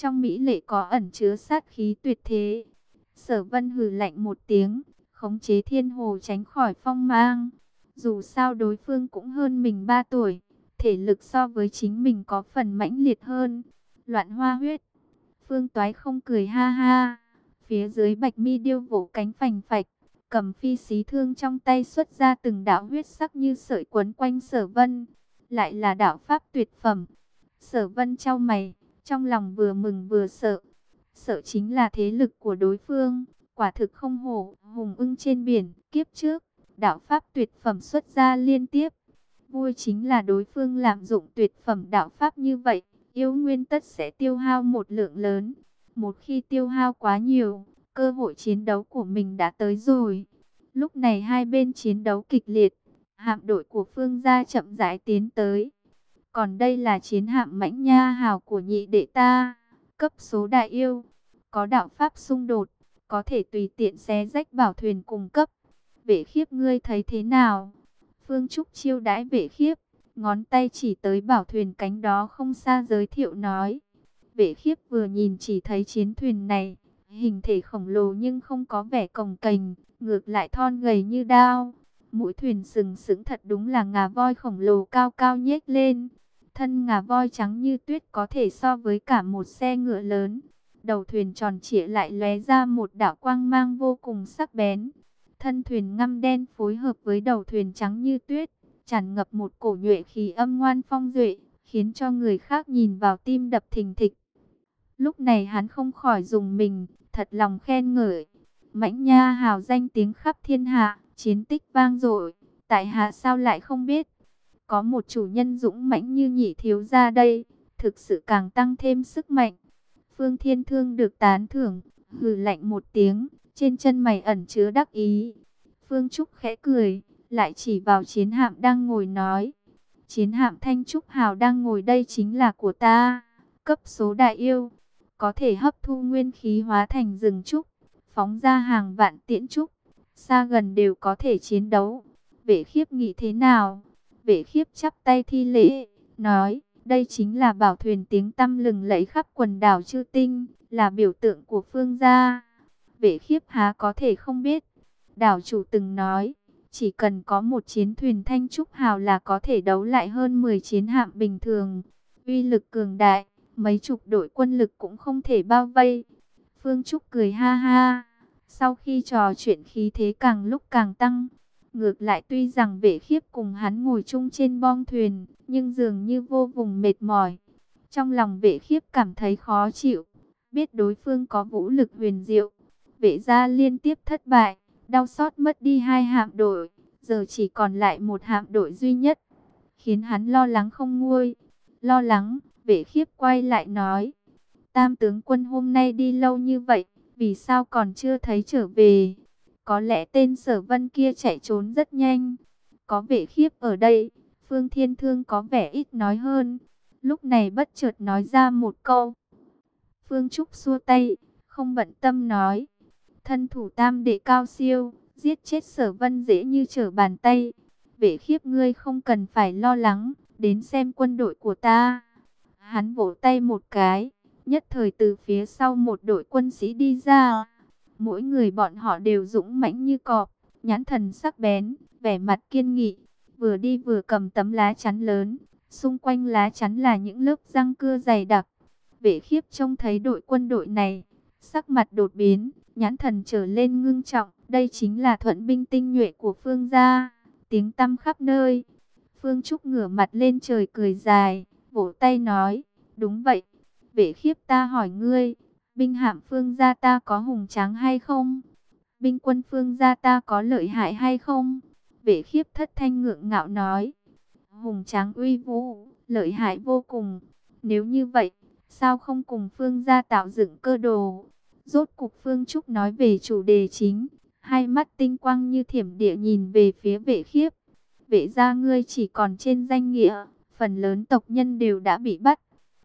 trong mỹ lệ có ẩn chứa sát khí tuyệt thế. Sở vân hừ lạnh một tiếng, khống chế thiên hồ tránh khỏi phong mang. Dù sao đối phương cũng hơn mình 3 tuổi, thể lực so với chính mình có phần mãnh liệt hơn. Loạn hoa huyết, phương toái không cười ha ha. Phía dưới bạch mi điêu vỗ cánh phành phạch, cầm phi xí thương trong tay xuất ra từng đạo huyết sắc như sợi quấn quanh sở vân. Lại là đạo pháp tuyệt phẩm. Sở vân trao mày, trong lòng vừa mừng vừa sợ. Sợ chính là thế lực của đối phương, quả thực không hổ, hùng ưng trên biển, kiếp trước, đạo pháp tuyệt phẩm xuất ra liên tiếp. Vui chính là đối phương lạm dụng tuyệt phẩm đạo pháp như vậy, yêu nguyên tất sẽ tiêu hao một lượng lớn. Một khi tiêu hao quá nhiều, cơ hội chiến đấu của mình đã tới rồi. Lúc này hai bên chiến đấu kịch liệt, hạm đội của phương gia chậm rãi tiến tới. Còn đây là chiến hạm mãnh nha hào của nhị đệ ta, cấp số đại yêu, có đạo pháp xung đột, có thể tùy tiện xé rách bảo thuyền cùng cấp. Vệ khiếp ngươi thấy thế nào? Phương Trúc chiêu đãi vệ khiếp, ngón tay chỉ tới bảo thuyền cánh đó không xa giới thiệu nói. Vệ khiếp vừa nhìn chỉ thấy chiến thuyền này, hình thể khổng lồ nhưng không có vẻ cồng cành ngược lại thon gầy như đao. Mũi thuyền sừng sững thật đúng là ngà voi khổng lồ cao cao nhếch lên. Thân ngà voi trắng như tuyết có thể so với cả một xe ngựa lớn. Đầu thuyền tròn trịa lại lóe ra một đạo quang mang vô cùng sắc bén. Thân thuyền ngăm đen phối hợp với đầu thuyền trắng như tuyết, tràn ngập một cổ nhuệ khí âm ngoan phong duệ, khiến cho người khác nhìn vào tim đập thình thịch. Lúc này hắn không khỏi dùng mình, thật lòng khen ngợi. Mãnh nha hào danh tiếng khắp thiên hạ, chiến tích vang dội, tại hạ sao lại không biết. Có một chủ nhân dũng mãnh như nhị thiếu gia đây, thực sự càng tăng thêm sức mạnh. Phương Thiên Thương được tán thưởng, hừ lạnh một tiếng, trên chân mày ẩn chứa đắc ý. Phương Trúc khẽ cười, lại chỉ vào chiến hạm đang ngồi nói. Chiến hạm Thanh Trúc Hào đang ngồi đây chính là của ta, cấp số đại yêu, có thể hấp thu nguyên khí hóa thành rừng trúc, phóng ra hàng vạn tiễn trúc, xa gần đều có thể chiến đấu. Vệ khiếp nghĩ thế nào? Vệ khiếp chắp tay thi lễ, nói, đây chính là bảo thuyền tiếng tăm lừng lẫy khắp quần đảo Chư Tinh, là biểu tượng của phương gia. Vệ khiếp há có thể không biết. Đảo chủ từng nói, chỉ cần có một chiến thuyền thanh trúc hào là có thể đấu lại hơn 10 chiến hạm bình thường. Uy lực cường đại, mấy chục đội quân lực cũng không thể bao vây. Phương Trúc cười ha ha. Sau khi trò chuyện khí thế càng lúc càng tăng, ngược lại tuy rằng vệ khiếp cùng hắn ngồi chung trên bong thuyền, nhưng dường như vô vùng mệt mỏi. Trong lòng vệ khiếp cảm thấy khó chịu, biết đối phương có vũ lực huyền diệu. Vệ gia liên tiếp thất bại, đau xót mất đi hai hạm đội, giờ chỉ còn lại một hạm đội duy nhất, khiến hắn lo lắng không nguôi. Lo lắng, vệ khiếp quay lại nói, tam tướng quân hôm nay đi lâu như vậy, vì sao còn chưa thấy trở về? Có lẽ tên sở vân kia chạy trốn rất nhanh. Có vệ khiếp ở đây, Phương Thiên Thương có vẻ ít nói hơn. Lúc này bất chợt nói ra một câu. Phương Trúc xua tay, không bận tâm nói. Thân thủ tam đệ cao siêu, giết chết sở vân dễ như trở bàn tay. Vệ khiếp ngươi không cần phải lo lắng, đến xem quân đội của ta. Hắn vỗ tay một cái, nhất thời từ phía sau một đội quân sĩ đi ra. Mỗi người bọn họ đều dũng mãnh như cọp, nhãn thần sắc bén, vẻ mặt kiên nghị, vừa đi vừa cầm tấm lá chắn lớn. Xung quanh lá chắn là những lớp răng cưa dày đặc. Vệ khiếp trông thấy đội quân đội này, sắc mặt đột biến, nhãn thần trở lên ngưng trọng. Đây chính là thuận binh tinh nhuệ của phương gia, tiếng tăm khắp nơi. Phương Trúc ngửa mặt lên trời cười dài, vỗ tay nói, đúng vậy, vệ khiếp ta hỏi ngươi, binh hạm phương gia ta có hùng tráng hay không? Binh quân phương gia ta có lợi hại hay không? Vệ khiếp thất thanh ngượng ngạo nói. Hùng tráng uy vũ, lợi hại vô cùng. Nếu như vậy, sao không cùng phương gia tạo dựng cơ đồ? Rốt cục phương trúc nói về chủ đề chính. Hai mắt tinh quang như thiểm địa nhìn về phía vệ khiếp. Vệ gia ngươi chỉ còn trên danh nghĩa, phần lớn tộc nhân đều đã bị bắt.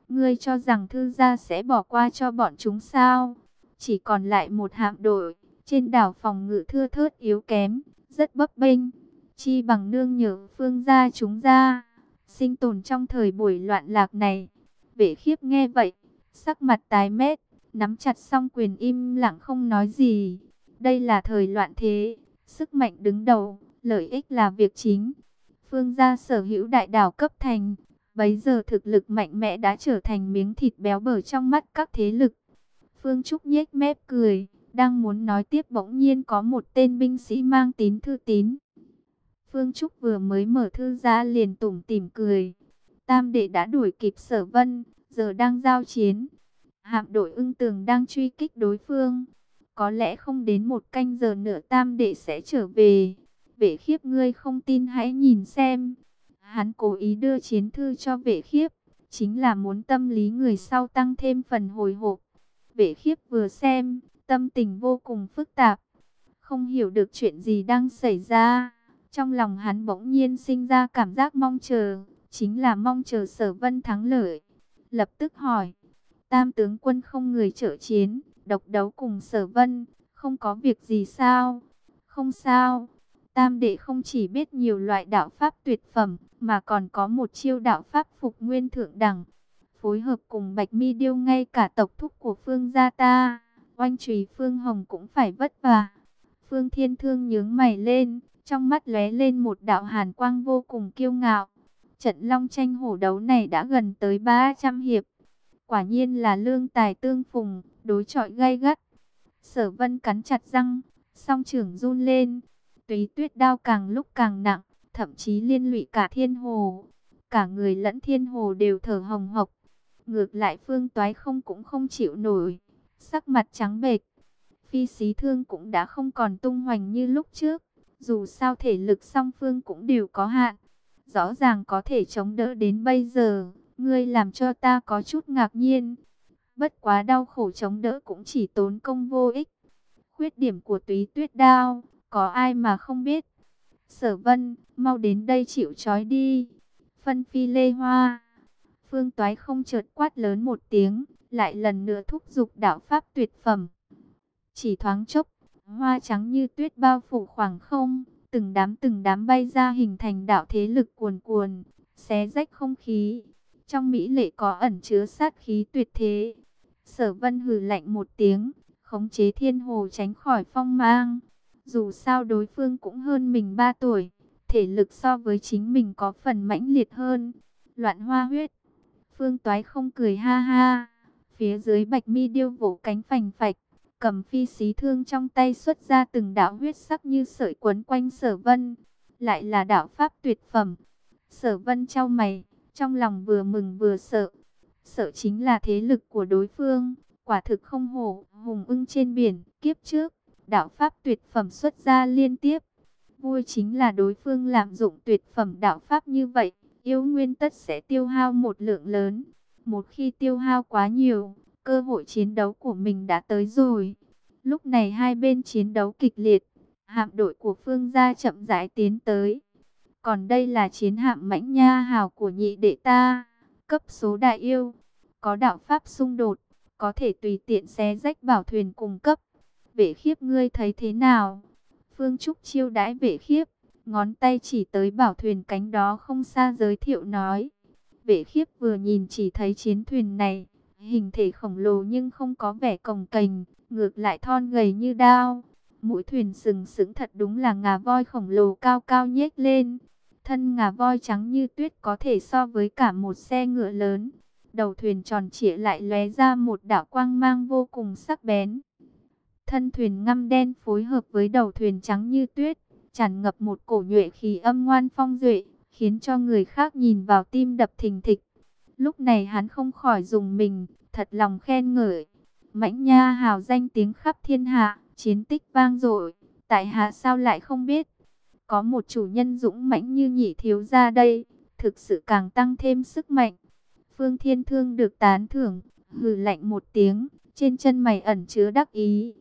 Ngươi cho rằng thư gia sẽ bỏ qua cho bọn chúng sao? Chỉ còn lại một hạm đội, trên đảo phòng ngự thưa thớt yếu kém, rất bấp bênh. Chi bằng nương nhờ phương gia chúng ra, sinh tồn trong thời buổi loạn lạc này. Vệ khiếp nghe vậy, sắc mặt tái mét, nắm chặt song quyền im lặng không nói gì. Đây là thời loạn thế, sức mạnh đứng đầu, lợi ích là việc chính. Phương gia sở hữu đại đảo cấp thành, bấy giờ thực lực mạnh mẽ đã trở thành miếng thịt béo bở trong mắt các thế lực. Phương Trúc nhếch mép cười, đang muốn nói tiếp bỗng nhiên có một tên binh sĩ mang tín thư tín. Phương Trúc vừa mới mở thư ra liền tủm tỉm cười. Tam đệ đã đuổi kịp sở vân, giờ đang giao chiến. Hạm đội ưng tường đang truy kích đối phương. Có lẽ không đến một canh giờ nữa tam đệ sẽ trở về. Vệ khiếp ngươi không tin hãy nhìn xem. Hắn cố ý đưa chiến thư cho vệ khiếp. Chính là muốn tâm lý người sau tăng thêm phần hồi hộp. Vệ khiếp vừa xem, tâm tình vô cùng phức tạp. Không hiểu được chuyện gì đang xảy ra. Trong lòng hắn bỗng nhiên sinh ra cảm giác mong chờ. Chính là mong chờ sở vân thắng lợi. Lập tức hỏi. Tam tướng quân không người trợ chiến, độc đấu cùng sở vân, không có việc gì sao? Không sao. Tam đệ không chỉ biết nhiều loại đạo pháp tuyệt phẩm, mà còn có một chiêu đạo pháp phục nguyên thượng đẳng. Phối hợp cùng Bạch Mi Điêu ngay cả tộc thúc của Phương gia ta, oanh trùy Phương Hồng cũng phải vất vả. Phương Thiên Thương nhướng mày lên, trong mắt lóe lên một đạo hàn quang vô cùng kiêu ngạo. Trận long tranh hổ đấu này đã gần tới 300 hiệp. Quả nhiên là lương tài tương phùng, đối chọi gay gắt. Sở vân cắn chặt răng, song trưởng run lên. Túy tuyết đao càng lúc càng nặng, thậm chí liên lụy cả thiên hồ. Cả người lẫn thiên hồ đều thở hồng hộc. Ngược lại phương toái không cũng không chịu nổi. Sắc mặt trắng bệch. Phi xí thương cũng đã không còn tung hoành như lúc trước. Dù sao thể lực song phương cũng đều có hạn. Rõ ràng có thể chống đỡ đến bây giờ. Ngươi làm cho ta có chút ngạc nhiên. Bất quá đau khổ chống đỡ cũng chỉ tốn công vô ích. Khuyết điểm của túy tuyết đao, có ai mà không biết. Sở vân, mau đến đây chịu trói đi. Phân phi lê hoa. Phương toái không chợt quát lớn một tiếng, lại lần nữa thúc giục đạo pháp tuyệt phẩm. Chỉ thoáng chốc, hoa trắng như tuyết bao phủ khoảng không, từng đám từng đám bay ra hình thành đạo thế lực cuồn cuồn, xé rách không khí. Trong mỹ lệ có ẩn chứa sát khí tuyệt thế. Sở vân hừ lạnh một tiếng, khống chế thiên hồ tránh khỏi phong mang. Dù sao đối phương cũng hơn mình 3 tuổi, thể lực so với chính mình có phần mãnh liệt hơn. Loạn hoa huyết. Phương toái không cười ha ha. Phía dưới bạch mi điêu vỗ cánh phành phạch, cầm phi xí thương trong tay xuất ra từng đạo huyết sắc như sợi quấn quanh sở vân. Lại là đạo pháp tuyệt phẩm. Sở vân trao mày, trong lòng vừa mừng vừa sợ. Sợ chính là thế lực của đối phương, quả thực không hổ, hùng ưng trên biển, kiếp trước, đạo pháp tuyệt phẩm xuất ra liên tiếp. Vui chính là đối phương làm dụng tuyệt phẩm đạo pháp như vậy, yêu nguyên tất sẽ tiêu hao một lượng lớn. Một khi tiêu hao quá nhiều, cơ hội chiến đấu của mình đã tới rồi. Lúc này hai bên chiến đấu kịch liệt, hạm đội của phương gia chậm rãi tiến tới. Còn đây là chiến hạm mãnh nha hào của nhị đệ ta, cấp số đại yêu, có đạo pháp xung đột, có thể tùy tiện xé rách bảo thuyền cùng cấp. Vệ khiếp ngươi thấy thế nào? Phương Trúc chiêu đãi vệ khiếp, ngón tay chỉ tới bảo thuyền cánh đó không xa giới thiệu nói. Vệ khiếp vừa nhìn chỉ thấy chiến thuyền này, hình thể khổng lồ nhưng không có vẻ cồng kềnh, ngược lại thon gầy như đao. Mũi thuyền sừng sững thật đúng là ngà voi khổng lồ cao cao nhếch lên. Thân ngà voi trắng như tuyết có thể so với cả một xe ngựa lớn. Đầu thuyền tròn trịa lại lóe ra một đạo quang mang vô cùng sắc bén. Thân thuyền ngăm đen phối hợp với đầu thuyền trắng như tuyết, tràn ngập một cổ nhuệ khí âm ngoan phong duệ, khiến cho người khác nhìn vào tim đập thình thịch. Lúc này hắn không khỏi dùng mình, thật lòng khen ngợi. Mãnh nha hào danh tiếng khắp thiên hạ, chiến tích vang dội, tại hạ sao lại không biết. Có một chủ nhân dũng mãnh như nhị thiếu gia đây, thực sự càng tăng thêm sức mạnh. Phương Thiên Thương được tán thưởng, hừ lạnh một tiếng, trên chân mày ẩn chứa đắc ý.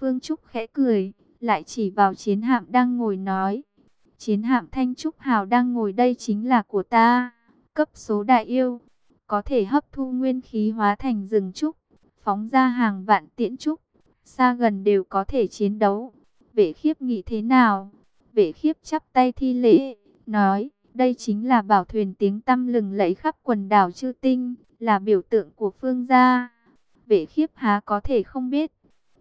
Phương Trúc khẽ cười, lại chỉ vào chiến hạm đang ngồi nói. Chiến hạm Thanh Trúc Hào đang ngồi đây chính là của ta, cấp số đại yêu, có thể hấp thu nguyên khí hóa thành rừng trúc, phóng ra hàng vạn tiễn trúc, xa gần đều có thể chiến đấu. Vệ khiếp nghĩ thế nào? Vệ khiếp chắp tay thi lễ, nói, đây chính là bảo thuyền tiếng tăm lừng lẫy khắp quần đảo chư tinh, là biểu tượng của phương gia. Vệ khiếp há có thể không biết.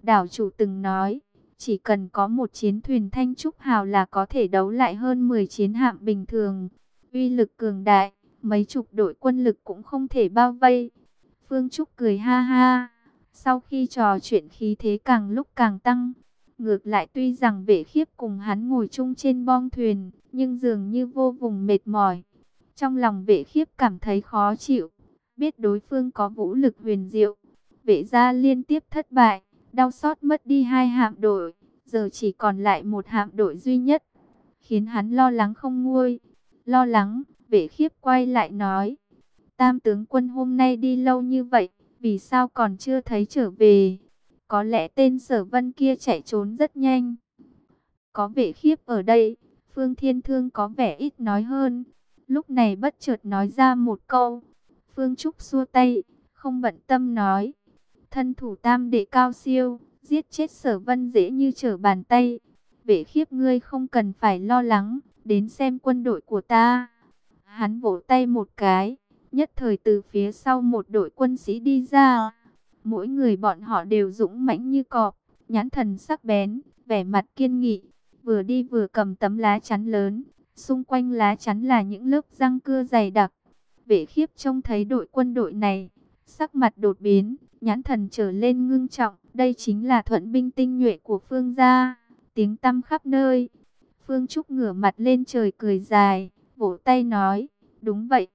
Đảo chủ từng nói, chỉ cần có một chiến thuyền thanh trúc hào là có thể đấu lại hơn 10 chiến hạm bình thường. Uy lực cường đại, mấy chục đội quân lực cũng không thể bao vây. Phương Trúc cười ha ha. Sau khi trò chuyện khí thế càng lúc càng tăng, ngược lại tuy rằng vệ khiếp cùng hắn ngồi chung trên bong thuyền, nhưng dường như vô vùng mệt mỏi. Trong lòng vệ khiếp cảm thấy khó chịu, biết đối phương có vũ lực huyền diệu. Vệ gia liên tiếp thất bại, đau xót mất đi hai hạm đội, giờ chỉ còn lại một hạm đội duy nhất, khiến hắn lo lắng không nguôi. Lo lắng, vệ khiếp quay lại nói, tam tướng quân hôm nay đi lâu như vậy, vì sao còn chưa thấy trở về? Có lẽ tên sở vân kia chạy trốn rất nhanh. Có vệ khiếp ở đây, Phương Thiên Thương có vẻ ít nói hơn. Lúc này bất chợt nói ra một câu. Phương Trúc xua tay, không bận tâm nói. Thân thủ tam đệ cao siêu, giết chết sở vân dễ như trở bàn tay. Vệ khiếp ngươi không cần phải lo lắng, đến xem quân đội của ta. Hắn vỗ tay một cái, nhất thời từ phía sau một đội quân sĩ đi ra. Mỗi người bọn họ đều dũng mãnh như cọp, nhãn thần sắc bén, vẻ mặt kiên nghị, vừa đi vừa cầm tấm lá chắn lớn. Xung quanh lá chắn là những lớp răng cưa dày đặc. Vệ khiếp trông thấy đội quân đội này, sắc mặt đột biến, nhãn thần trở lên ngưng trọng. Đây chính là thuận binh tinh nhuệ của phương gia, tiếng tăm khắp nơi. Phương Trúc ngửa mặt lên trời cười dài, vỗ tay nói, đúng vậy,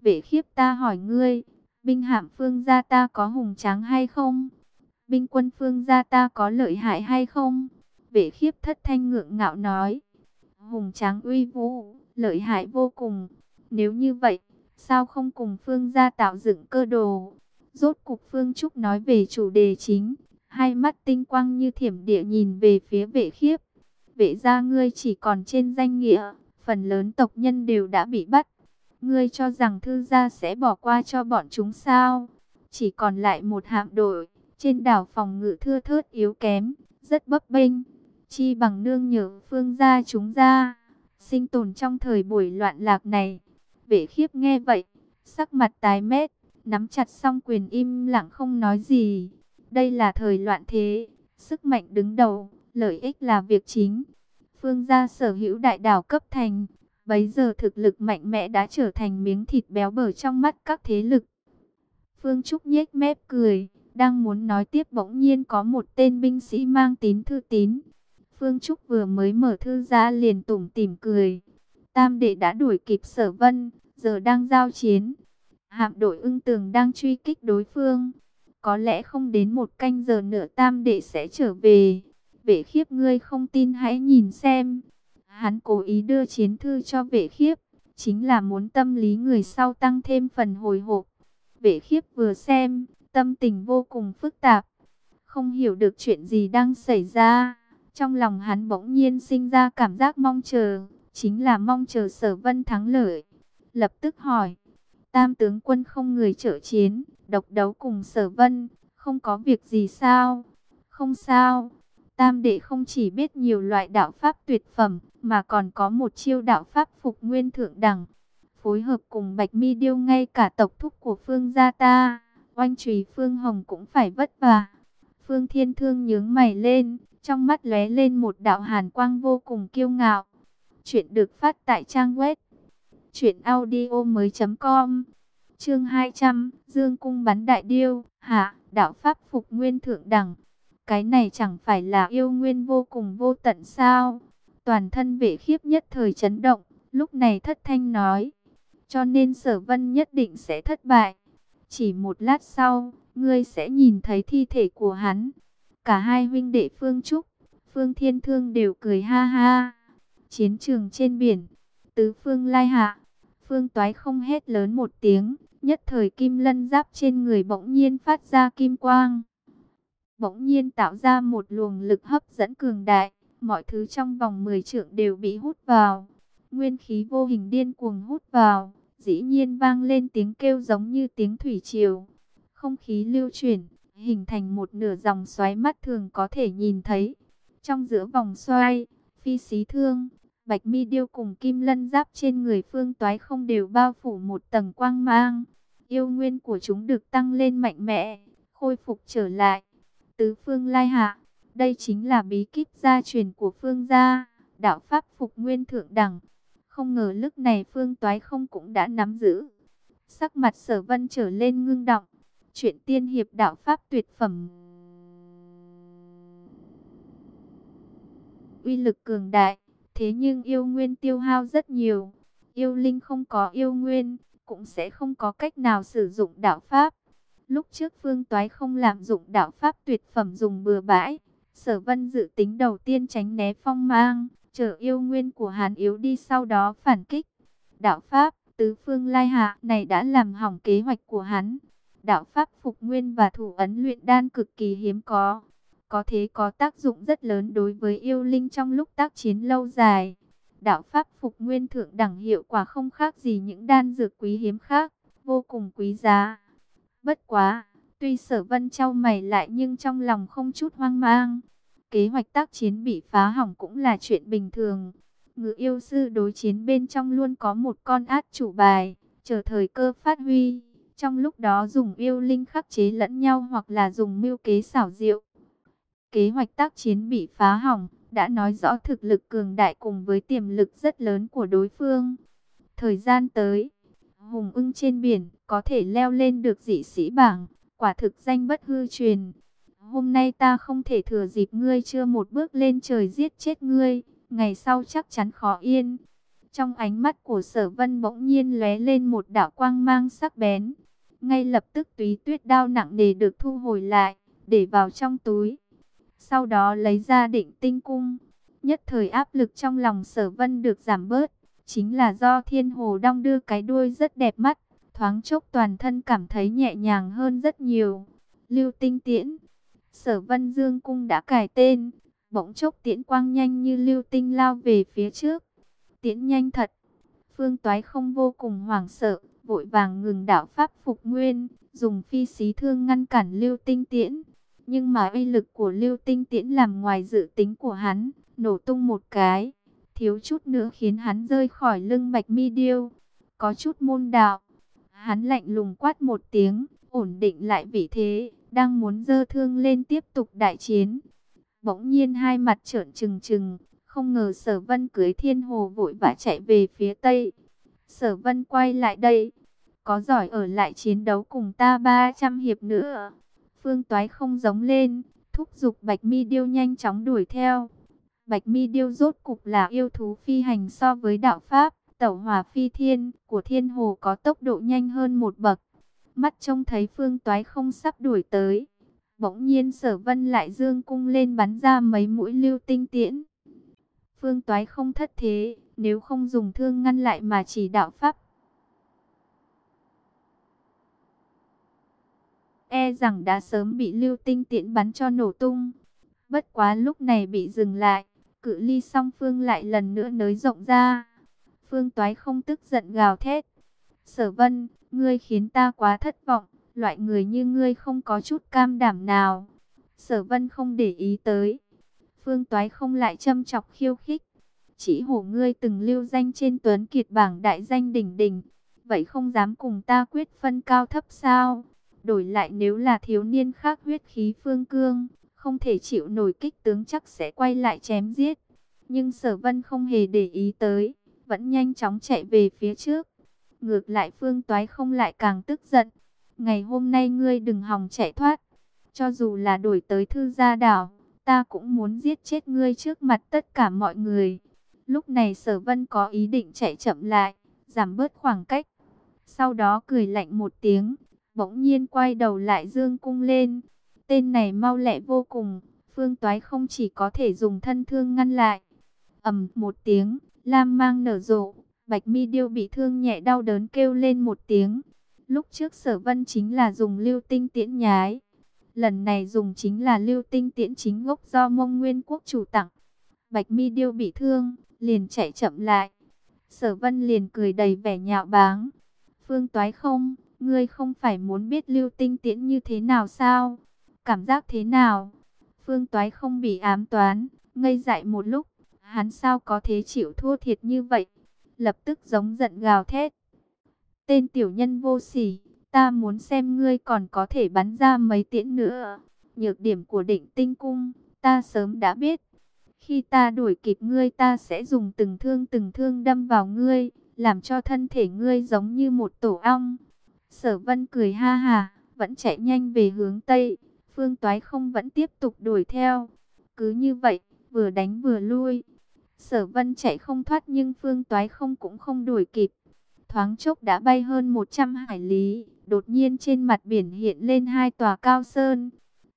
vệ khiếp ta hỏi ngươi, binh hạm phương gia ta có hùng tráng hay không? Binh quân phương gia ta có lợi hại hay không? Vệ khiếp thất thanh ngượng ngạo nói, hùng tráng uy vũ, lợi hại vô cùng. Nếu như vậy, sao không cùng phương gia tạo dựng cơ đồ? Rốt cục phương Trúc nói về chủ đề chính, hai mắt tinh quang như thiểm địa nhìn về phía vệ khiếp. Vệ gia ngươi chỉ còn trên danh nghĩa, phần lớn tộc nhân đều đã bị bắt. Ngươi cho rằng thư gia sẽ bỏ qua cho bọn chúng sao? Chỉ còn lại một hạm đội, trên đảo phòng ngự thưa thớt yếu kém, rất bấp bênh. Chi bằng nương nhờ phương gia chúng ra, sinh tồn trong thời buổi loạn lạc này. Vệ khiếp nghe vậy, sắc mặt tái mét, nắm chặt song quyền im lặng không nói gì. Đây là thời loạn thế, sức mạnh đứng đầu, lợi ích là việc chính. Phương gia sở hữu đại đảo cấp thành, bấy giờ thực lực mạnh mẽ đã trở thành miếng thịt béo bở trong mắt các thế lực. Phương Trúc nhếch mép cười, đang muốn nói tiếp bỗng nhiên có một tên binh sĩ mang tín thư tín. Phương Trúc vừa mới mở thư ra liền tủm tỉm cười. Tam đệ đã đuổi kịp sở vân, giờ đang giao chiến. Hạm đội ưng tường đang truy kích đối phương. Có lẽ không đến một canh giờ nữa tam đệ sẽ trở về. Vệ khiếp ngươi không tin hãy nhìn xem. Hắn cố ý đưa chiến thư cho vệ khiếp. Chính là muốn tâm lý người sau tăng thêm phần hồi hộp. Vệ khiếp vừa xem, tâm tình vô cùng phức tạp. Không hiểu được chuyện gì đang xảy ra. Trong lòng hắn bỗng nhiên sinh ra cảm giác mong chờ. Chính là mong chờ sở vân thắng lợi. Lập tức hỏi. Tam tướng quân không người trợ chiến, độc đấu cùng sở vân, không có việc gì sao? Không sao. Tam đệ không chỉ biết nhiều loại đạo pháp tuyệt phẩm, mà còn có một chiêu đạo pháp phục nguyên thượng đẳng. Phối hợp cùng Bạch Mi Điêu ngay cả tộc thúc của Phương gia ta, oanh trùy Phương Hồng cũng phải vất vả. Phương Thiên Thương nhướng mày lên, trong mắt lóe lên một đạo hàn quang vô cùng kiêu ngạo. Chuyện được phát tại trang web Chuyện audio mới com. Chương 200 Dương cung bắn đại điêu. Hạ, đạo pháp phục nguyên thượng đẳng. Cái này chẳng phải là yêu nguyên vô cùng vô tận sao? Toàn thân vệ khiếp nhất thời chấn động, Lúc này thất thanh nói. Cho nên sở vân nhất định sẽ thất bại. Chỉ một lát sau, Ngươi sẽ nhìn thấy thi thể của hắn. Cả hai huynh đệ Phương Trúc, Phương Thiên Thương đều cười ha ha. Chiến trường trên biển Tứ phương lai hạ Phương Toái không hét lớn một tiếng, nhất thời kim lân giáp trên người bỗng nhiên phát ra kim quang. Bỗng nhiên tạo ra một luồng lực hấp dẫn cường đại, mọi thứ trong vòng 10 trượng đều bị hút vào. Nguyên khí vô hình điên cuồng hút vào, dĩ nhiên vang lên tiếng kêu giống như tiếng thủy triều. Không khí lưu chuyển, hình thành một nửa dòng xoáy mắt thường có thể nhìn thấy. Trong giữa vòng xoay, phi xí thương, Bạch mi điêu cùng kim lân giáp trên người phương toái không đều bao phủ một tầng quang mang. Yêu nguyên của chúng được tăng lên mạnh mẽ, khôi phục trở lại. Tứ phương lai hạ, đây chính là bí kíp gia truyền của phương gia, đạo pháp phục nguyên thượng đẳng. Không ngờ lúc này phương toái không cũng đã nắm giữ. Sắc mặt sở vân trở lên ngưng động, chuyện tiên hiệp đạo pháp tuyệt phẩm. Uy lực cường đại, thế nhưng yêu nguyên tiêu hao rất nhiều. Yêu linh không có yêu nguyên, cũng sẽ không có cách nào sử dụng đạo pháp. Lúc trước Phương Toái không làm dụng đạo pháp tuyệt phẩm dùng bừa bãi, Sở Vân dự tính đầu tiên tránh né phong mang, chờ yêu nguyên của Hàn yếu đi sau đó phản kích. Đạo pháp tứ phương lai hạ này đã làm hỏng kế hoạch của hắn. Đạo pháp phục nguyên và thủ ấn luyện đan cực kỳ hiếm có, có thế có tác dụng rất lớn đối với yêu linh trong lúc tác chiến lâu dài. Đạo pháp phục nguyên thượng đẳng hiệu quả không khác gì những đan dược quý hiếm khác, vô cùng quý giá. Bất quá, tuy sở vân trao mày lại nhưng trong lòng không chút hoang mang. Kế hoạch tác chiến bị phá hỏng cũng là chuyện bình thường. Ngự yêu sư đối chiến bên trong luôn có một con át chủ bài, chờ thời cơ phát huy. Trong lúc đó dùng yêu linh khắc chế lẫn nhau hoặc là dùng mưu kế xảo diệu. Kế hoạch tác chiến bị phá hỏng, đã nói rõ thực lực cường đại cùng với tiềm lực rất lớn của đối phương. Thời gian tới, hùng ưng trên biển, có thể leo lên được dị sĩ bảng, quả thực danh bất hư truyền. Hôm nay ta không thể thừa dịp ngươi chưa một bước lên trời giết chết ngươi, ngày sau chắc chắn khó yên. Trong ánh mắt của sở vân bỗng nhiên lóe lên một đạo quang mang sắc bén. Ngay lập tức túy tuyết đao nặng nề được thu hồi lại, để vào trong túi. Sau đó lấy ra định tinh cung. Nhất thời áp lực trong lòng sở vân được giảm bớt. Chính là do thiên hồ đong đưa cái đuôi rất đẹp mắt. Thoáng chốc toàn thân cảm thấy nhẹ nhàng hơn rất nhiều. Lưu tinh tiễn. Sở vân dương cung đã cài tên. Bỗng chốc tiễn quang nhanh như lưu tinh lao về phía trước. Tiễn nhanh thật. Phương toái không vô cùng hoảng sợ. Vội vàng ngừng đạo pháp phục nguyên. Dùng phi xí thương ngăn cản lưu tinh tiễn. Nhưng mà uy lực của lưu tinh tiễn làm ngoài dự tính của hắn. Nổ tung một cái. Thiếu chút nữa khiến hắn rơi khỏi lưng bạch mi điêu. Có chút môn đạo Hắn lạnh lùng quát một tiếng, ổn định lại vị thế, đang muốn dơ thương lên tiếp tục đại chiến. Bỗng nhiên hai mặt trợn trừng trừng, không ngờ sở vân cưới thiên hồ vội vã chạy về phía tây. Sở vân quay lại đây, có giỏi ở lại chiến đấu cùng ta 300 hiệp nữa. Phương Toái không giống lên, thúc giục Bạch Mi Điêu nhanh chóng đuổi theo. Bạch Mi Điêu rốt cục là yêu thú phi hành so với đạo Pháp, Tẩu hỏa phi thiên của thiên hồ có tốc độ nhanh hơn một bậc. Mắt trông thấy phương toái không sắp đuổi tới. Bỗng nhiên sở vân lại dương cung lên bắn ra mấy mũi lưu tinh tiễn. Phương toái không thất thế, nếu không dùng thương ngăn lại mà chỉ đạo pháp. E rằng đã sớm bị lưu tinh tiễn bắn cho nổ tung. Bất quá lúc này bị dừng lại, cự ly song phương lại lần nữa nới rộng ra. Phương Toái không tức giận gào thét. Sở vân, ngươi khiến ta quá thất vọng, loại người như ngươi không có chút cam đảm nào. Sở vân không để ý tới. Phương Toái không lại châm chọc khiêu khích. Chỉ hổ ngươi từng lưu danh trên tuấn kiệt bảng đại danh đỉnh đỉnh. Vậy không dám cùng ta quyết phân cao thấp sao? Đổi lại nếu là thiếu niên khác huyết khí phương cương, không thể chịu nổi kích tướng chắc sẽ quay lại chém giết. Nhưng sở vân không hề để ý tới vẫn nhanh chóng chạy về phía trước. Ngược lại Phương Toái không lại càng tức giận. Ngày hôm nay ngươi đừng hòng chạy thoát. Cho dù là đổi tới thư gia đảo, ta cũng muốn giết chết ngươi trước mặt tất cả mọi người. Lúc này sở vân có ý định chạy chậm lại, giảm bớt khoảng cách. Sau đó cười lạnh một tiếng, bỗng nhiên quay đầu lại dương cung lên. Tên này mau lẹ vô cùng, phương toái không chỉ có thể dùng thân thương ngăn lại. ầm một tiếng, Lam mang nở rộ, Bạch Mi Điêu bị thương nhẹ đau đớn kêu lên một tiếng. Lúc trước sở vân chính là dùng lưu tinh tiễn nhái. Lần này dùng chính là lưu tinh tiễn chính gốc do mông nguyên quốc chủ tặng. Bạch Mi Điêu bị thương, liền chạy chậm lại. Sở vân liền cười đầy vẻ nhạo báng. Phương toái không, ngươi không phải muốn biết lưu tinh tiễn như thế nào sao? Cảm giác thế nào? Phương toái không bị ám toán, ngây dại một lúc Hắn sao có thế chịu thua thiệt như vậy? Lập tức giống giận gào thét. Tên tiểu nhân vô sỉ, Ta muốn xem ngươi còn có thể bắn ra mấy tiễn nữa. Nhược điểm của định tinh cung, ta sớm đã biết. Khi ta đuổi kịp ngươi ta sẽ dùng từng thương từng thương đâm vào ngươi, làm cho thân thể ngươi giống như một tổ ong. Sở vân cười ha hà, vẫn chạy nhanh về hướng Tây. Phương Toái không vẫn tiếp tục đuổi theo. Cứ như vậy, vừa đánh vừa lui. Sở vân chạy không thoát nhưng Phương Toái không cũng không đuổi kịp. Thoáng chốc đã bay hơn 100 hải lý, đột nhiên trên mặt biển hiện lên hai tòa cao sơn.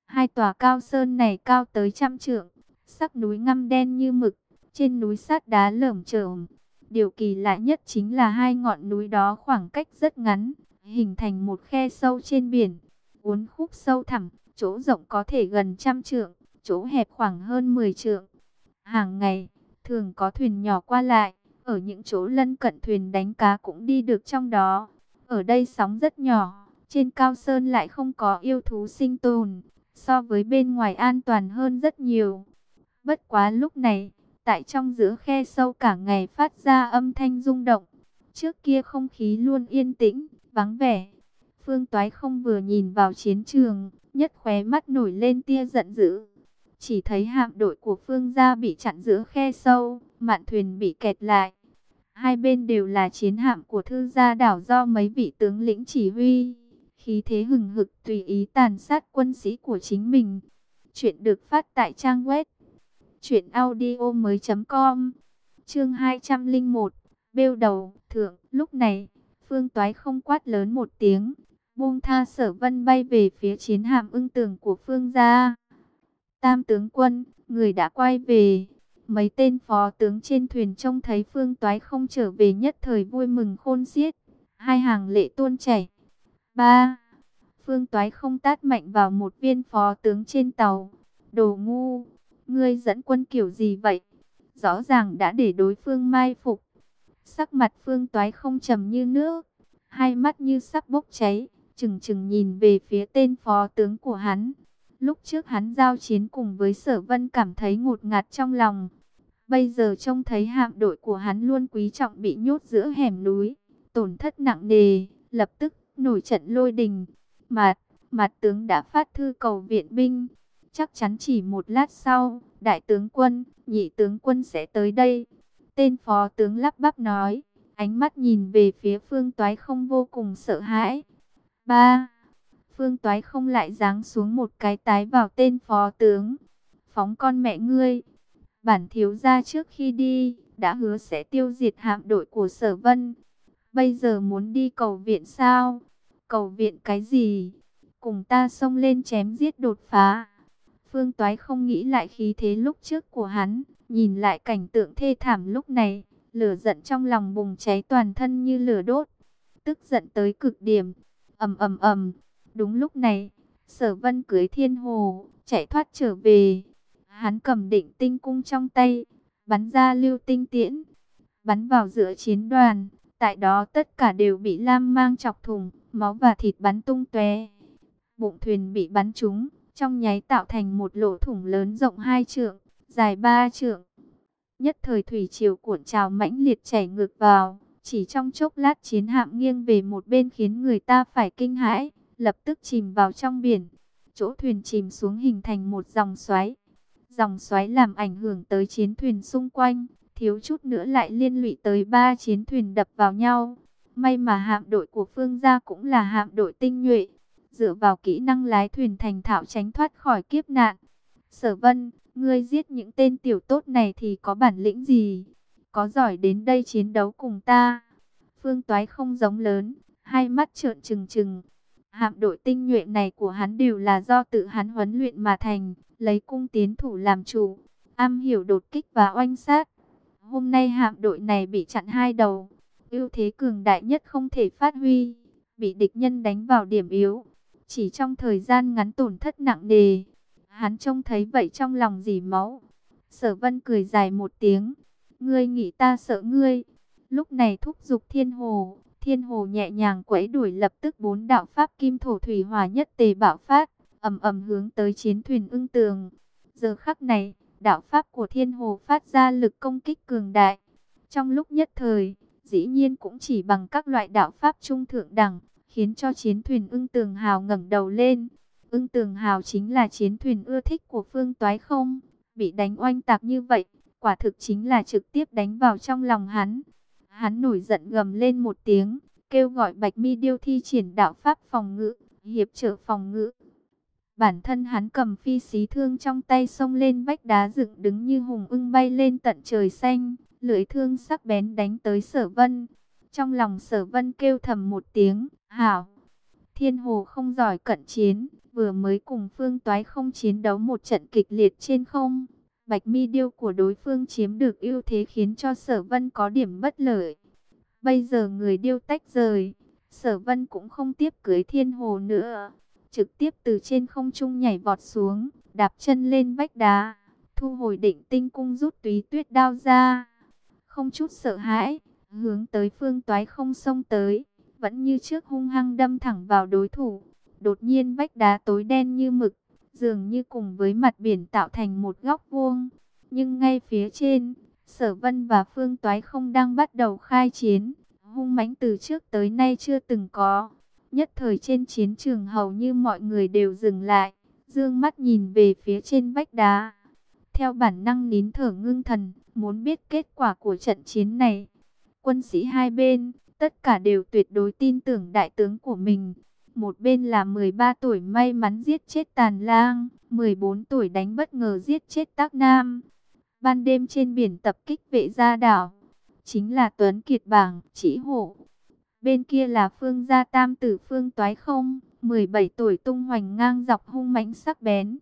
Hai tòa cao sơn này cao tới trăm trượng, sắc núi ngăm đen như mực, trên núi sát đá lởm chởm. Điều kỳ lạ nhất chính là hai ngọn núi đó khoảng cách rất ngắn, hình thành một khe sâu trên biển, uốn khúc sâu thẳm, chỗ rộng có thể gần trăm trượng, chỗ hẹp khoảng hơn 10 trượng. Hàng ngày, thường có thuyền nhỏ qua lại, ở những chỗ lân cận thuyền đánh cá cũng đi được trong đó. Ở đây sóng rất nhỏ, trên cao sơn lại không có yêu thú sinh tồn, so với bên ngoài an toàn hơn rất nhiều. Bất quá lúc này, tại trong giữa khe sâu cả ngày phát ra âm thanh rung động. Trước kia không khí luôn yên tĩnh, vắng vẻ. Phương Toái không vừa nhìn vào chiến trường, nhất khóe mắt nổi lên tia giận dữ. Chỉ thấy hạm đội của Phương gia bị chặn giữa khe sâu, mạn thuyền bị kẹt lại. Hai bên đều là chiến hạm của thư gia đảo do mấy vị tướng lĩnh chỉ huy. Khí thế hừng hực tùy ý tàn sát quân sĩ của chính mình. Chuyện được phát tại trang web chuyện audio mới.com Chương 201. Bêu đầu, thượng, lúc này, Phương Toái không quát lớn một tiếng, buông tha Sở Vân bay về phía chiến hạm ưng tường của Phương gia. Tam tướng quân, người đã quay về. Mấy tên phó tướng trên thuyền trông thấy Phương Toái không trở về nhất thời vui mừng khôn xiết. Hai hàng lệ tuôn chảy. Ba. Phương Toái không tát mạnh vào một viên phó tướng trên tàu. Đồ ngu, ngươi dẫn quân kiểu gì vậy? Rõ ràng đã để đối phương mai phục. Sắc mặt Phương Toái không trầm như nước, hai mắt như sắp bốc cháy, chừng chừng nhìn về phía tên phó tướng của hắn. Lúc trước hắn giao chiến cùng với sở vân cảm thấy ngột ngạt trong lòng. Bây giờ trông thấy hạm đội của hắn luôn quý trọng bị nhốt giữa hẻm núi, tổn thất nặng nề, lập tức nổi trận lôi đình. Mặt, mặt tướng đã phát thư cầu viện binh. Chắc chắn chỉ một lát sau, đại tướng quân, nhị tướng quân sẽ tới đây. Tên phó tướng lắp bắp nói, ánh mắt nhìn về phía phương toái không vô cùng sợ hãi. Ba, phương toái không lại giáng xuống một cái tái vào tên phó tướng. Phóng con mẹ ngươi, bản thiếu gia trước khi đi, đã hứa sẽ tiêu diệt hạm đội của sở vân. Bây giờ muốn đi cầu viện sao? Cầu viện cái gì? Cùng ta xông lên chém giết đột phá. Phương Toái không nghĩ lại khí thế lúc trước của hắn, nhìn lại cảnh tượng thê thảm lúc này, lửa giận trong lòng bùng cháy toàn thân như lửa đốt, tức giận tới cực điểm. Ầm ầm ầm, đúng lúc này, Sở Vân cưới Thiên Hồ, chạy thoát trở về. Hắn cầm định tinh cung trong tay, bắn ra lưu tinh tiễn, bắn vào giữa chiến đoàn, tại đó tất cả đều bị lam mang chọc thủng, máu và thịt bắn tung tóe. Bụng thuyền bị bắn trúng, trong nháy tạo thành một lỗ thủng lớn rộng hai trượng, dài ba trượng. Nhất thời thủy triều cuộn trào mãnh liệt chảy ngược vào, chỉ trong chốc lát chiến hạm nghiêng về một bên khiến người ta phải kinh hãi, lập tức chìm vào trong biển. Chỗ thuyền chìm xuống hình thành một dòng xoáy. Dòng xoáy làm ảnh hưởng tới chiến thuyền xung quanh, thiếu chút nữa lại liên lụy tới ba chiến thuyền đập vào nhau. May mà hạm đội của Phương gia cũng là hạm đội tinh nhuệ, dựa vào kỹ năng lái thuyền thành thạo tránh thoát khỏi kiếp nạn. Sở Vân, ngươi giết những tên tiểu tốt này thì có bản lĩnh gì? Có giỏi đến đây chiến đấu cùng ta? Phương Toái không giống lớn, hai mắt trợn trừng trừng. Hạm đội tinh nhuệ này của hắn đều là do tự hắn huấn luyện mà thành, lấy cung tiến thủ làm chủ, am hiểu đột kích và oanh sát. Hôm nay hạm đội này bị chặn hai đầu, ưu thế cường đại nhất không thể phát huy, bị địch nhân đánh vào điểm yếu, chỉ trong thời gian ngắn tổn thất nặng nề. Hắn trông thấy vậy trong lòng dỉ máu. Sở vân cười dài một tiếng. Ngươi nghĩ ta sợ ngươi. Lúc này thúc giục thiên hồ. Thiên hồ nhẹ nhàng quẫy đuổi lập tức bốn đạo pháp kim thổ thủy hòa nhất tề bạo phát. ầm ầm hướng tới chiến thuyền ưng tường. Giờ khắc này, đạo pháp của thiên hồ phát ra lực công kích cường đại. Trong lúc nhất thời, dĩ nhiên cũng chỉ bằng các loại đạo pháp trung thượng đẳng, khiến cho chiến thuyền ưng tường hào ngẩng đầu lên. Ưng tường hào chính là chiến thuyền ưa thích của phương toái không, bị đánh oanh tạc như vậy, quả thực chính là trực tiếp đánh vào trong lòng hắn. Hắn nổi giận gầm lên một tiếng, kêu gọi Bạch Mi Điêu thi triển đạo pháp phòng ngự, hiệp trợ phòng ngự. Bản thân hắn cầm phi xí thương trong tay xông lên vách đá dựng đứng như hùng ưng bay lên tận trời xanh, lưỡi thương sắc bén đánh tới sở vân. Trong lòng sở vân kêu thầm một tiếng, hảo. Thiên hồ không giỏi cận chiến, vừa mới cùng phương toái không chiến đấu một trận kịch liệt trên không. Bạch mi điêu của đối phương chiếm được ưu thế khiến cho sở vân có điểm bất lợi. Bây giờ người điêu tách rời, sở vân cũng không tiếp cưới thiên hồ nữa. Trực tiếp từ trên không trung nhảy vọt xuống, đạp chân lên vách đá, thu hồi định tinh cung rút túy tuyết đao ra. Không chút sợ hãi, hướng tới phương toái không xông tới, vẫn như trước hung hăng đâm thẳng vào đối thủ. Đột nhiên vách đá tối đen như mực, dường như cùng với mặt biển tạo thành một góc vuông. Nhưng ngay phía trên, Sở Vân và Phương Toái không đang bắt đầu khai chiến, hung mãnh từ trước tới nay chưa từng có. Nhất thời trên chiến trường hầu như mọi người đều dừng lại, dương mắt nhìn về phía trên vách đá. Theo bản năng nín thở ngưng thần, muốn biết kết quả của trận chiến này. Quân sĩ hai bên, tất cả đều tuyệt đối tin tưởng đại tướng của mình. Một bên là 13 tuổi may mắn giết chết Tàn Lang, 14 tuổi đánh bất ngờ giết chết Tác Nam. Ban đêm trên biển tập kích vệ gia đảo, chính là Tuấn Kiệt Bảng, chỉ hộ. Bên kia là Phương Gia Tam tử Phương Toái Không, 17 tuổi tung hoành ngang dọc hung mãnh sắc bén.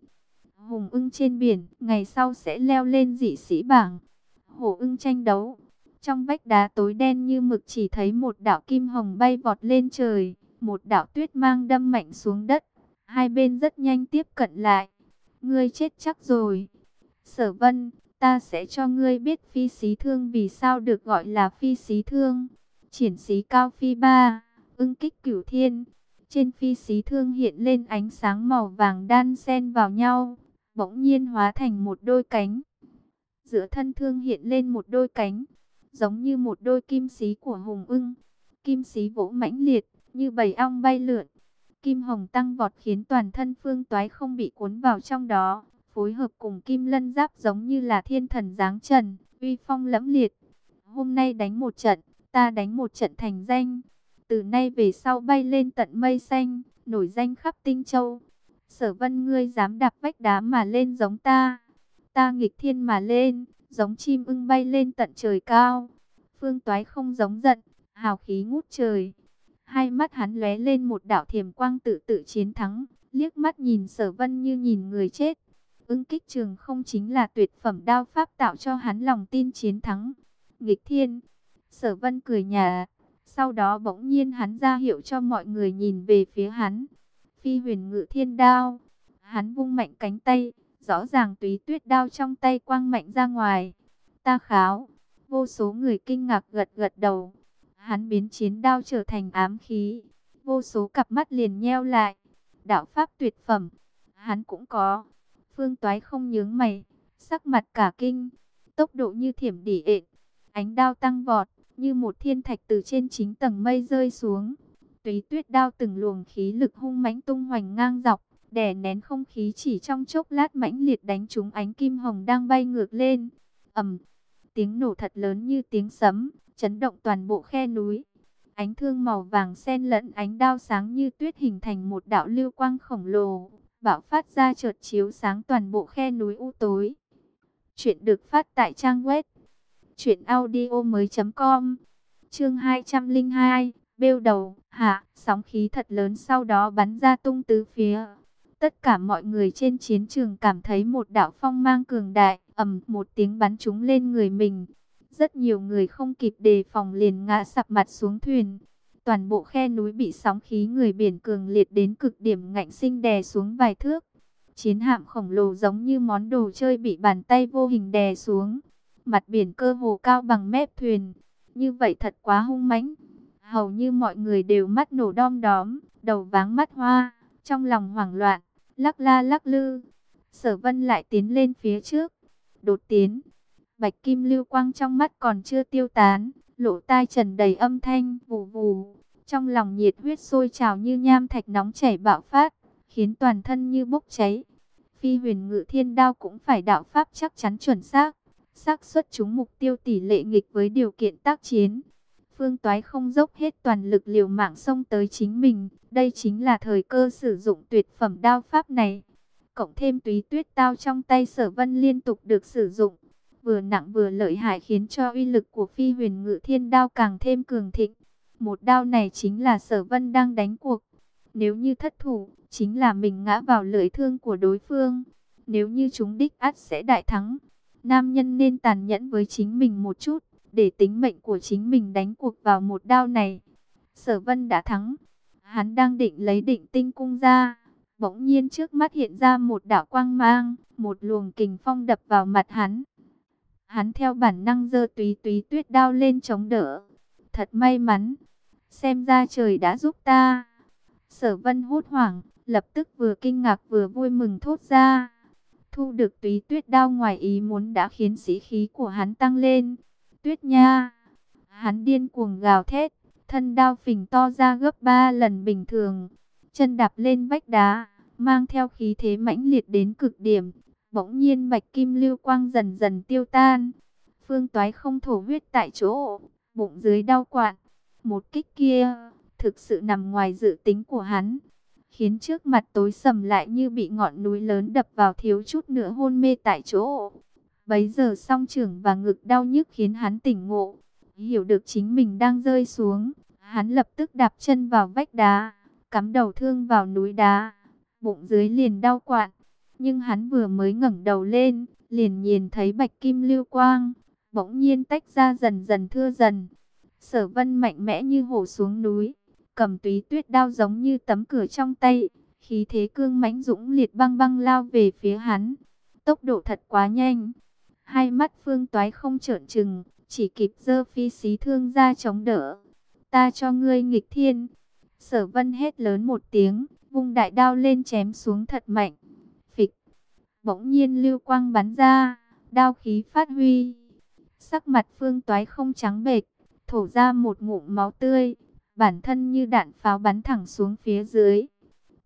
Hùng ưng trên biển, ngày sau sẽ leo lên dị sĩ bảng. Hổ ưng tranh đấu. Trong vách đá tối đen như mực chỉ thấy một đạo kim hồng bay vọt lên trời một đạo tuyết mang đâm mạnh xuống đất. Hai bên rất nhanh tiếp cận lại. Ngươi chết chắc rồi. Sở vân, ta sẽ cho ngươi biết phi xí thương vì sao được gọi là phi xí thương. Triển xí cao phi ba, ưng kích cửu thiên. Trên phi xí thương hiện lên ánh sáng màu vàng đan xen vào nhau, bỗng nhiên hóa thành một đôi cánh. Giữa thân thương hiện lên một đôi cánh, giống như một đôi kim xí của hùng ưng. Kim xí vỗ mãnh liệt, như bầy ong bay lượn. Kim hồng tăng vọt khiến toàn thân phương toái không bị cuốn vào trong đó, phối hợp cùng kim lân giáp giống như là thiên thần giáng trần, uy phong lẫm liệt. Hôm nay đánh một trận, ta đánh một trận thành danh. Từ nay về sau bay lên tận mây xanh, nổi danh khắp tinh châu. Sở vân ngươi dám đạp vách đá mà lên giống ta. Ta nghịch thiên mà lên, giống chim ưng bay lên tận trời cao. Phương toái không giống giận, hào khí ngút trời. Hai mắt hắn lóe lên một đạo thiểm quang tự tự chiến thắng, liếc mắt nhìn sở vân như nhìn người chết. Ứng kích trường không chính là tuyệt phẩm đao pháp tạo cho hắn lòng tin chiến thắng. Nghịch thiên, sở vân cười nhà, sau đó bỗng nhiên hắn ra hiệu cho mọi người nhìn về phía hắn. Phi huyền ngự thiên đao, hắn vung mạnh cánh tay, rõ ràng túy tuyết đao trong tay quang mạnh ra ngoài. Ta kháo, vô số người kinh ngạc gật gật đầu. Hắn biến chiến đao trở thành ám khí. Vô số cặp mắt liền nheo lại. Đạo pháp tuyệt phẩm. Hắn cũng có. Phương toái không nhướng mày. Sắc mặt cả kinh. Tốc độ như thiểm đỉ ện. Ánh đao tăng vọt. Như một thiên thạch từ trên chính tầng mây rơi xuống. Túy tuyết đao từng luồng khí lực hung mãnh tung hoành ngang dọc. Đè nén không khí chỉ trong chốc lát mãnh liệt đánh trúng ánh kim hồng đang bay ngược lên. ầm tiếng nổ thật lớn như tiếng sấm chấn động toàn bộ khe núi. Ánh thương màu vàng xen lẫn ánh đao sáng như tuyết hình thành một đạo lưu quang khổng lồ, bạo phát ra chợt chiếu sáng toàn bộ khe núi u tối. Chuyện được phát tại trang web truyệnaudiomoi.com. Chương 202, bêu đầu, hạ, sóng khí thật lớn sau đó bắn ra tung tứ phía. Tất cả mọi người trên chiến trường cảm thấy một đạo phong mang cường đại, ầm một tiếng bắn trúng lên người mình. Rất nhiều người không kịp đề phòng liền ngã sập mặt xuống thuyền. Toàn bộ khe núi bị sóng khí người biển cường liệt đến cực điểm ngạnh sinh đè xuống vài thước. Chiến hạm khổng lồ giống như món đồ chơi bị bàn tay vô hình đè xuống. Mặt biển cơ hồ cao bằng mép thuyền. Như vậy thật quá hung mãnh. Hầu như mọi người đều mắt nổ đom đóm, đầu váng mắt hoa, trong lòng hoảng loạn, lắc la lắc lư. Sở vân lại tiến lên phía trước, đột tiến, Bạch kim lưu quang trong mắt còn chưa tiêu tán, lỗ tai trần đầy âm thanh vù vù. Trong lòng nhiệt huyết sôi trào như nham thạch nóng chảy bạo phát, khiến toàn thân như bốc cháy. Phi huyền ngự thiên đao cũng phải đạo pháp chắc chắn chuẩn xác, xác suất trúng mục tiêu tỷ lệ nghịch với điều kiện tác chiến. Phương Toái không dốc hết toàn lực liều mạng xông tới chính mình, đây chính là thời cơ sử dụng tuyệt phẩm đao pháp này. Cộng thêm túy tuyết tao trong tay sở vân liên tục được sử dụng, vừa nặng vừa lợi hại khiến cho uy lực của phi huyền ngự thiên đao càng thêm cường thịnh. Một đao này chính là sở vân đang đánh cuộc. Nếu như thất thủ, chính là mình ngã vào lưỡi thương của đối phương. Nếu như chúng đích ắt sẽ đại thắng. Nam nhân nên tàn nhẫn với chính mình một chút, để tính mệnh của chính mình đánh cuộc vào một đao này. Sở vân đã thắng. Hắn đang định lấy định tinh cung ra. Bỗng nhiên trước mắt hiện ra một đạo quang mang, một luồng kình phong đập vào mặt hắn. Hắn theo bản năng giơ túy túy tuyết đao lên chống đỡ. Thật may mắn, xem ra trời đã giúp ta. Sở vân hốt hoảng, lập tức vừa kinh ngạc vừa vui mừng thốt ra. Thu được túy tuyết đao ngoài ý muốn đã khiến sĩ khí của hắn tăng lên. Tuyết nha! Hắn điên cuồng gào thét, thân đao phình to ra gấp ba lần bình thường. Chân đạp lên vách đá, mang theo khí thế mãnh liệt đến cực điểm. Bỗng nhiên bạch kim lưu quang dần dần tiêu tan. Phương toái không thổ huyết tại chỗ, bụng dưới đau quặn. Một kích kia, thực sự nằm ngoài dự tính của hắn. Khiến trước mặt tối sầm lại như bị ngọn núi lớn đập vào thiếu chút nữa hôn mê tại chỗ. Bấy giờ song trưởng và ngực đau nhức khiến hắn tỉnh ngộ. Hiểu được chính mình đang rơi xuống. Hắn lập tức đạp chân vào vách đá, cắm đầu thương vào núi đá. Bụng dưới liền đau quặn. Nhưng hắn vừa mới ngẩng đầu lên, liền nhìn thấy bạch kim lưu quang. Bỗng nhiên tách ra dần dần thưa dần. Sở vân mạnh mẽ như hổ xuống núi, cầm túy tuyết đao giống như tấm cửa trong tay, khí thế cương mãnh dũng liệt băng băng lao về phía hắn. Tốc độ thật quá nhanh. Hai mắt phương toái không trợn trừng, chỉ kịp dơ phi xí thương ra chống đỡ. Ta cho ngươi nghịch thiên. Sở vân hét lớn một tiếng, vung đại đao lên chém xuống thật mạnh. Bỗng nhiên lưu quang bắn ra, đao khí phát huy. Sắc mặt phương toái không trắng bệch, thổ ra một ngụm máu tươi, bản thân như đạn pháo bắn thẳng xuống phía dưới.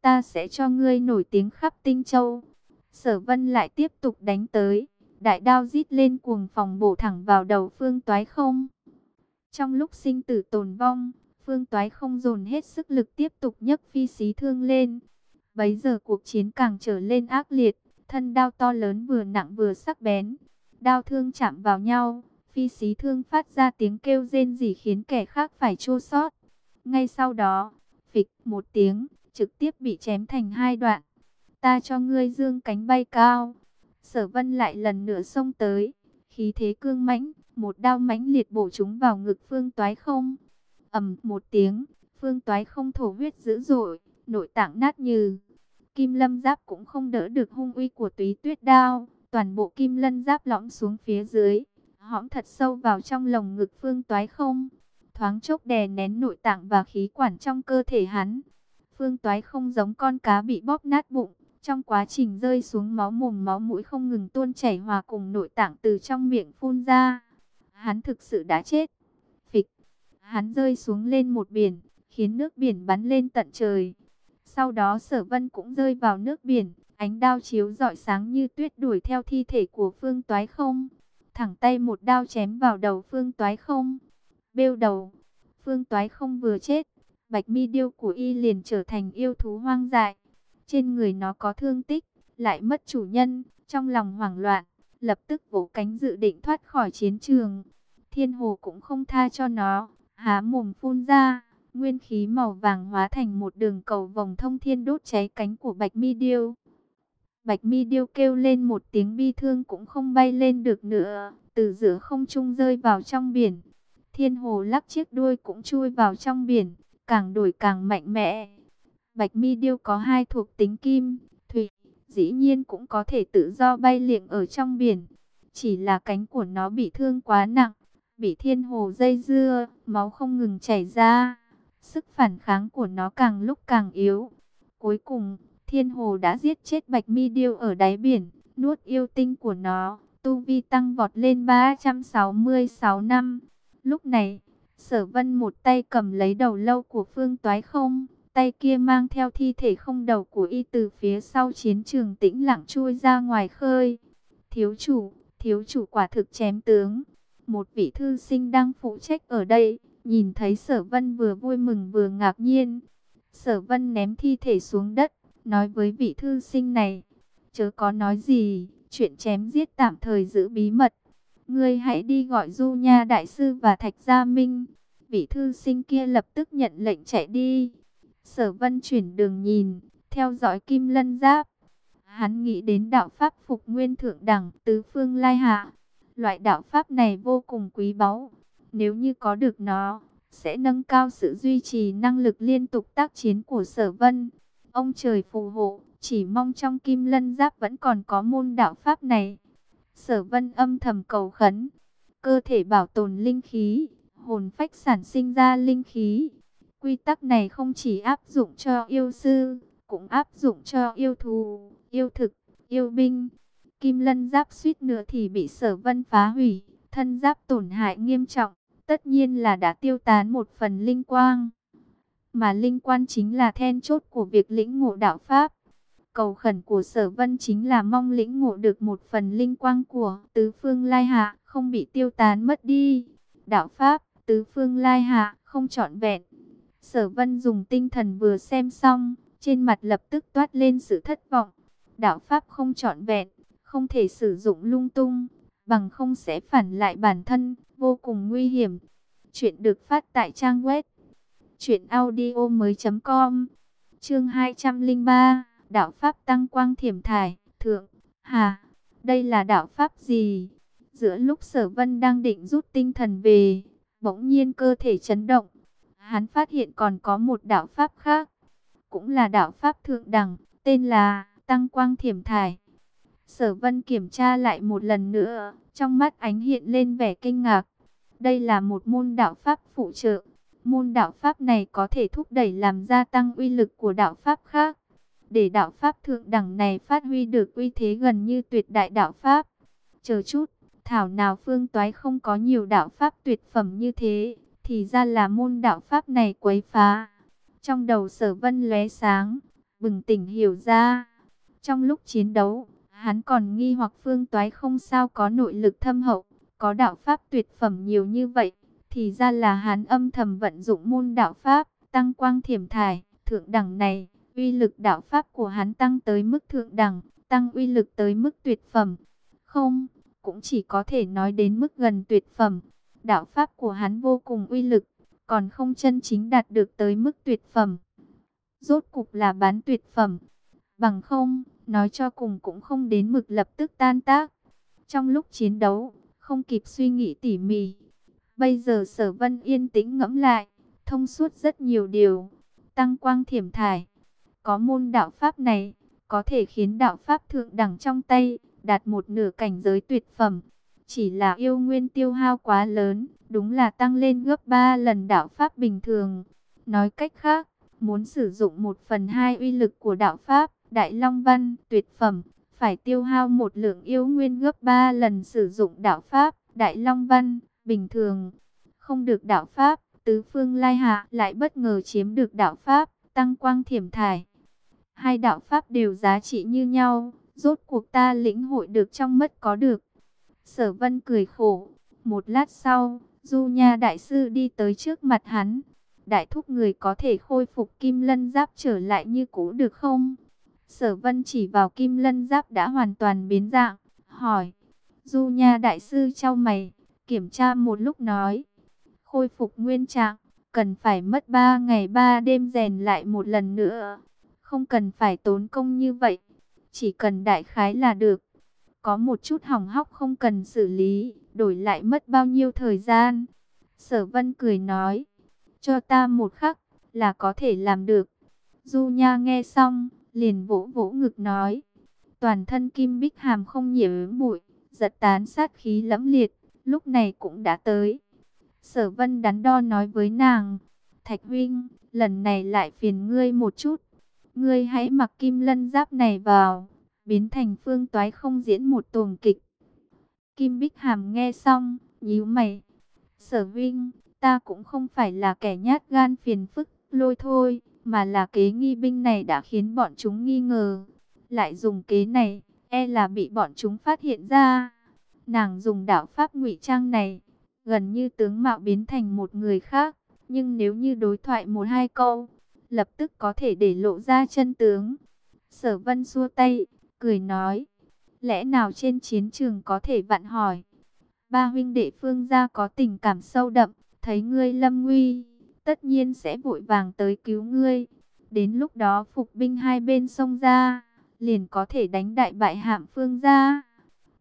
Ta sẽ cho ngươi nổi tiếng khắp tinh châu. Sở vân lại tiếp tục đánh tới, đại đao rít lên cuồng phòng bổ thẳng vào đầu phương toái không. Trong lúc sinh tử tồn vong, phương toái không dồn hết sức lực tiếp tục nhấc phi xí thương lên. Bấy giờ cuộc chiến càng trở lên ác liệt, thân đao to lớn vừa nặng vừa sắc bén. Đao thương chạm vào nhau, Phi xí thương phát ra tiếng kêu rên rỉ khiến kẻ khác phải chua xót. Ngay sau đó, phịch một tiếng, trực tiếp bị chém thành hai đoạn. Ta cho ngươi dương cánh bay cao. Sở vân lại lần nữa xông tới, khí thế cương mãnh, một đao mãnh liệt bổ chúng vào ngực phương toái không. ầm một tiếng, phương toái không thổ huyết dữ dội, nội tạng nát như. Kim lâm giáp cũng không đỡ được hung uy của túy tuyết đao, toàn bộ kim lân giáp lõm xuống phía dưới hõm thật sâu vào trong lồng ngực phương toái không. Thoáng chốc đè nén nội tạng và khí quản trong cơ thể hắn. Phương toái không giống con cá bị bóp nát bụng. Trong quá trình rơi xuống máu mồm máu mũi không ngừng tuôn chảy hòa cùng nội tạng từ trong miệng phun ra. Hắn thực sự đã chết. Phịch. Hắn rơi xuống lên một biển, khiến nước biển bắn lên tận trời. Sau đó sở vân cũng rơi vào nước biển, ánh đao chiếu rọi sáng như tuyết đuổi theo thi thể của phương toái không thẳng tay một đao chém vào đầu Phương Toái không. Bêu đầu, Phương Toái không vừa chết, bạch mi điêu của y liền trở thành yêu thú hoang dại. Trên người nó có thương tích, lại mất chủ nhân, trong lòng hoảng loạn, lập tức vỗ cánh dự định thoát khỏi chiến trường. Thiên hồ cũng không tha cho nó, há mồm phun ra, nguyên khí màu vàng hóa thành một đường cầu vòng thông thiên đốt cháy cánh của bạch mi điêu. Bạch mi điêu kêu lên một tiếng bi thương cũng không bay lên được nữa, từ giữa không trung rơi vào trong biển. Thiên hồ lắc chiếc đuôi cũng chui vào trong biển, càng đổi càng mạnh mẽ. Bạch mi điêu có hai thuộc tính kim, thủy, dĩ nhiên cũng có thể tự do bay liệng ở trong biển. Chỉ là cánh của nó bị thương quá nặng, bị thiên hồ dây dưa, máu không ngừng chảy ra. Sức phản kháng của nó càng lúc càng yếu. Cuối cùng, Thiên Hồ đã giết chết Bạch Mi Điêu ở đáy biển, nuốt yêu tinh của nó, tu vi tăng vọt lên 366 năm. Lúc này, Sở vân một tay cầm lấy đầu lâu của Phương Toái không, tay kia mang theo thi thể không đầu của y từ phía sau chiến trường tĩnh lặng chui ra ngoài khơi. Thiếu chủ, thiếu chủ quả thực chém tướng. Một vị thư sinh đang phụ trách ở đây, nhìn thấy sở vân vừa vui mừng vừa ngạc nhiên. Sở vân ném thi thể xuống đất, nói với vị thư sinh này, chớ có nói gì, chuyện chém giết tạm thời giữ bí mật. Ngươi hãy đi gọi Du Nha Đại Sư và Thạch Gia Minh. Vị thư sinh kia lập tức nhận lệnh chạy đi. Sở vân chuyển đường nhìn, theo dõi Kim Lân Giáp. Hắn nghĩ đến đạo Pháp phục nguyên thượng đẳng tứ phương lai hạ. Loại đạo Pháp này vô cùng quý báu. Nếu như có được nó, sẽ nâng cao sự duy trì năng lực liên tục tác chiến của sở vân. Ông trời phù hộ, chỉ mong trong Kim Lân Giáp vẫn còn có môn đạo Pháp này. Sở vân âm thầm cầu khấn, cơ thể bảo tồn linh khí, hồn phách sản sinh ra linh khí. Quy tắc này không chỉ áp dụng cho yêu sư, cũng áp dụng cho yêu thù, yêu thực, yêu binh. Kim lân giáp suýt nữa thì bị sở vân phá hủy, thân giáp tổn hại nghiêm trọng, tất nhiên là đã tiêu tán một phần linh quang. Mà linh quan chính là then chốt của việc lĩnh ngộ đạo Pháp. Cầu khẩn của sở vân chính là mong lĩnh ngộ được một phần linh quang của tứ phương lai hạ, không bị tiêu tán mất đi. Đạo Pháp, tứ phương lai hạ, không trọn vẹn. Sở vân dùng tinh thần vừa xem xong, trên mặt lập tức toát lên sự thất vọng. Đạo Pháp không trọn vẹn, không thể sử dụng lung tung, bằng không sẽ phản lại bản thân, vô cùng nguy hiểm. Chuyện được phát tại trang web truyệnaudiomoi.com. Chương 203 Đạo Pháp Tăng Quang Thiểm Thải Thượng Hà Đây là đạo Pháp gì? Giữa lúc sở vân đang định rút tinh thần về, bỗng nhiên cơ thể chấn động. Hắn phát hiện còn có một đạo Pháp khác, cũng là đạo Pháp Thượng Đẳng, tên là Tăng Quang Thiểm Thải. Sở vân kiểm tra lại một lần nữa, trong mắt ánh hiện lên vẻ kinh ngạc. Đây là một môn đạo Pháp phụ trợ. Môn đạo Pháp này có thể thúc đẩy làm gia tăng uy lực của đạo Pháp khác. Để đạo Pháp thượng đẳng này phát huy được uy thế gần như tuyệt đại đạo Pháp. Chờ chút, thảo nào phương toái không có nhiều đạo Pháp tuyệt phẩm như thế, thì ra là môn đạo Pháp này quấy phá. Trong đầu sở vân lóe sáng, bừng tỉnh hiểu ra. Trong lúc chiến đấu, hắn còn nghi hoặc phương toái không sao có nội lực thâm hậu, có đạo Pháp tuyệt phẩm nhiều như vậy. Thì ra là hắn âm thầm vận dụng môn đạo Pháp, tăng quang thiểm thải, thượng đẳng này uy lực đạo pháp của hắn tăng tới mức thượng đẳng, tăng uy lực tới mức tuyệt phẩm. Không, cũng chỉ có thể nói đến mức gần tuyệt phẩm. Đạo pháp của hắn vô cùng uy lực, còn không chân chính đạt được tới mức tuyệt phẩm. Rốt cục là bán tuyệt phẩm. Bằng không, nói cho cùng cũng không đến mực lập tức tan tác. Trong lúc chiến đấu, không kịp suy nghĩ tỉ mỉ. Bây giờ sở vân yên tĩnh ngẫm lại, thông suốt rất nhiều điều. Tăng quang thiểm thải, có môn đạo pháp này, có thể khiến đạo pháp thượng đẳng trong tay, đạt một nửa cảnh giới tuyệt phẩm. Chỉ là yêu nguyên tiêu hao quá lớn, đúng là tăng lên gấp 3 lần đạo pháp bình thường. Nói cách khác, muốn sử dụng một phần hai uy lực của đạo pháp, đại long văn, tuyệt phẩm, phải tiêu hao một lượng yêu nguyên gấp 3 lần sử dụng đạo pháp, đại long văn, bình thường. Không được đạo pháp, tứ phương lai hạ lại bất ngờ chiếm được đạo pháp, tăng quang thiểm thải. Hai đạo pháp đều giá trị như nhau, rốt cuộc ta lĩnh hội được trong mất có được. Sở vân cười khổ, một lát sau, Du Nha Đại Sư đi tới trước mặt hắn. Đại thúc người có thể khôi phục kim lân giáp trở lại như cũ được không? Sở vân chỉ vào kim lân giáp đã hoàn toàn biến dạng, hỏi. Du Nha Đại Sư trao mày, kiểm tra một lúc nói. Khôi phục nguyên trạng, cần phải mất ba ngày ba đêm rèn lại một lần nữa. Không cần phải tốn công như vậy. Chỉ cần đại khái là được. Có một chút hỏng hóc không cần xử lý. Đổi lại mất bao nhiêu thời gian. Sở vân cười nói. Cho ta một khắc là có thể làm được. Du Nha nghe xong. Liền vỗ vỗ ngực nói. Toàn thân kim bích hàm không nhiễm bụi. Giật tán sát khí lẫm liệt. Lúc này cũng đã tới. Sở vân đắn đo nói với nàng. Thạch huynh, lần này lại phiền ngươi một chút. Ngươi hãy mặc kim lân giáp này vào, biến thành phương toái không diễn một tuồng kịch. Kim Bích Hàm nghe xong, nhíu mày. Sở Vinh, Ta cũng không phải là kẻ nhát gan phiền phức, lôi thôi, mà là kế nghi binh này đã khiến bọn chúng nghi ngờ. Lại dùng kế này, e là bị bọn chúng phát hiện ra. Nàng dùng đạo pháp ngụy trang này, gần như tướng mạo biến thành một người khác. Nhưng nếu như đối thoại một hai câu, lập tức có thể để lộ ra chân tướng. Sở vân xua tay, cười nói, lẽ nào trên chiến trường có thể vặn hỏi. Ba huynh đệ phương gia có tình cảm sâu đậm, thấy ngươi lâm nguy, tất nhiên sẽ vội vàng tới cứu ngươi. Đến lúc đó phục binh hai bên sông ra, liền có thể đánh đại bại hạm phương gia.